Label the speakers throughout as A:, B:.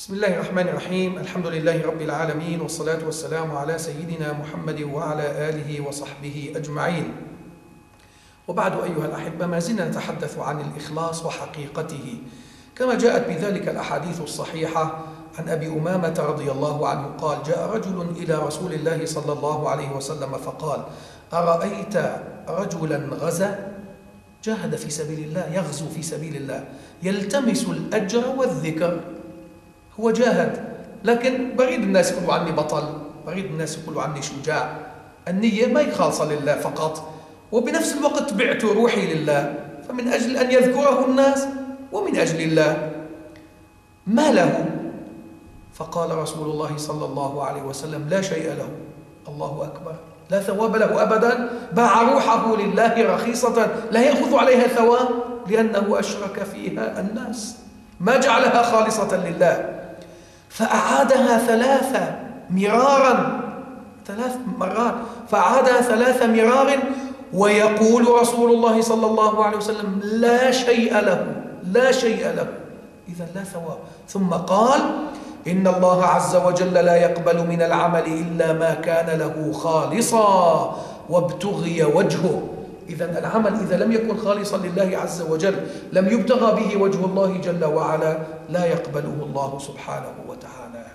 A: بسم الله الرحمن الرحيم الحمد لله رب العالمين والصلاة والسلام على سيدنا محمد وعلى آله وصحبه أجمعين وبعد أيها الأحبة ما زلنا نتحدث عن الإخلاص وحقيقته كما جاءت بذلك الأحاديث الصحيحة عن أبي أمامة رضي الله عنه قال جاء رجل إلى رسول الله صلى الله عليه وسلم فقال أرأيت رجلا غزا جاهد في سبيل الله يغزو في سبيل الله يلتمس الأجر والذكر هو جاهد. لكن بريد الناس يقولوا عني بطل بريد الناس يقولوا عني شجاع. النية ما هي خالصة لله فقط. وبنفس الوقت بعت روحي لله. فمن أجل أن يذكره الناس ومن أجل الله. ما له؟ فقال رسول الله صلى الله عليه وسلم لا شيء له. الله أكبر. لا ثواب له أبدا. باع روحه لله رخيصة. لا يأخذ عليها ثواب لأنه أشرك فيها الناس. ما جعلها خالصة لله. فأعادها ثلاثة مرارا. ثلاث مرات. فأعادها ثلاث مرار ويقول رسول الله صلى الله عليه وسلم لا شيء له لا شيء له. إذا لا ثواب. ثم قال إن الله عز وجل لا يقبل من العمل إلا ما كان له خالصا وابتغي وجهه. إذا العمل إذا لم يكن خالصا لله عز وجل لم يبتغى به وجه الله جل وعلا لا يقبله الله سبحانه وتعالى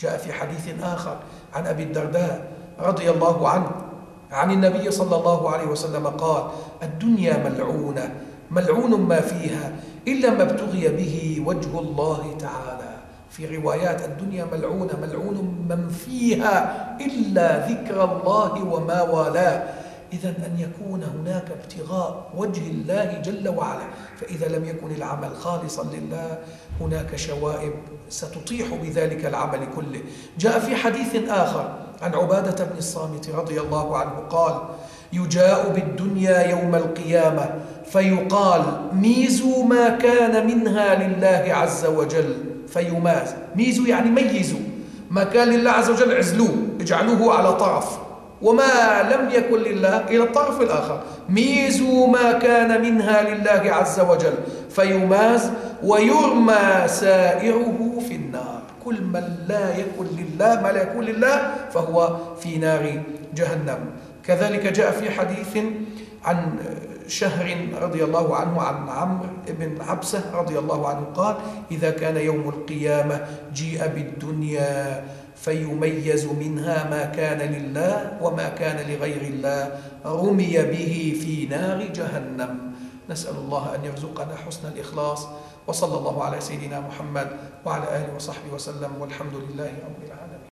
A: جاء في حديث آخر عن أبي الدرداء رضي الله عنه عن النبي صلى الله عليه وسلم قال الدنيا ملعونة ملعون ما فيها إلا ما ابتغي به وجه الله تعالى. في روايات الدنيا ملعونة ملعون من فيها إلا ذكر الله وما والاه. إذا أن يكون هناك ابتغاء وجه الله جل وعلا. فإذا لم يكن العمل خالصا لله هناك شوائب ستطيح بذلك العمل كله. جاء في حديث آخر عن عبادة بن الصامت رضي الله عنه قال يجاء بالدنيا يوم القيامة فيقال ميزوا ما كان منها لله عز وجل. فيماز. ميزوا يعني ميزوا. ما كان لله عز وجل عزلوه اجعلوه على طرف. وما لم يكن لله إلى الطرف الآخر. ميزوا ما كان منها لله عز وجل فيماز ويرمى سائره في النار. كل من لا يكن لله ما لا يكون لله فهو في نار جهنم. كذلك جاء في حديث عن شهر رضي الله عنه عن عمرو بن عبسة رضي الله عنه قال إذا كان يوم القيامة جيء بالدنيا فيميز منها ما كان لله وما كان لغير الله رمي به في نار جهنم. نسأل الله أن يرزقنا حسن الإخلاص وصلى الله على سيدنا محمد وعلى آله وصحبه وسلم والحمد لله رب العالمين.